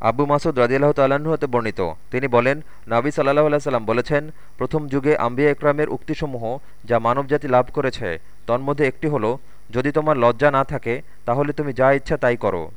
আবু মাসুদ রাজিয়াল্লাহ তাল্লাহ্ন হতে বর্ণিত। তিনি বলেন, নাবি সাল্লাহ সাল্লাম বলেছেন, প্রথম যুগে আম্বিয়া একরামের উক্তিসমূহ যা মানবজাতি লাভ করেছে, তন্মধ্যে একটি হল, যদি তোমার লজ্জা না থাকে, তাহলে তুমি যা ইচ্ছা তাই করো।